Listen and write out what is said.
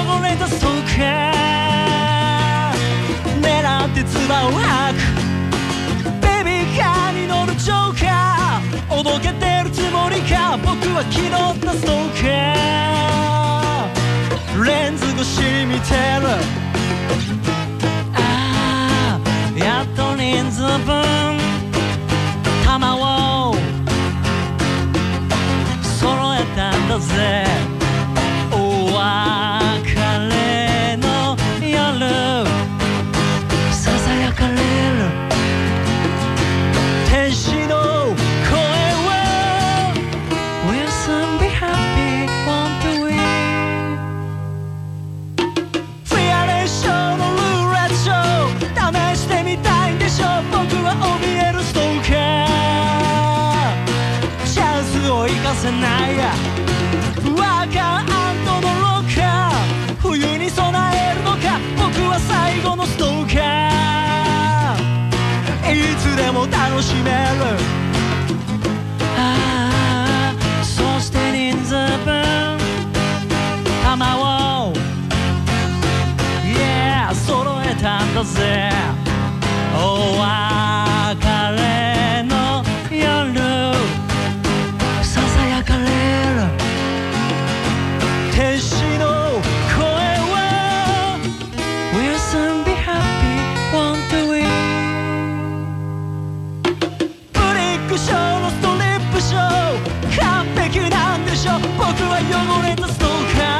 汚れたストーカー狙って唾を吐く。ベビーカーに乗るジョーカー。おどけてるつもりか。僕は気取ったストーカー。レンズ越しに見てる。ああやっと人数分。玉を揃えたんだぜ。怯えるストーカーチャンスを生かせないやワーカーのロッカー冬に備えるのか僕は最後のストーカー。いつでも楽しめる。ああそして人数分玉を。Yeah 揃えたんだぜ。お別でしょ。僕は汚れたストーカー。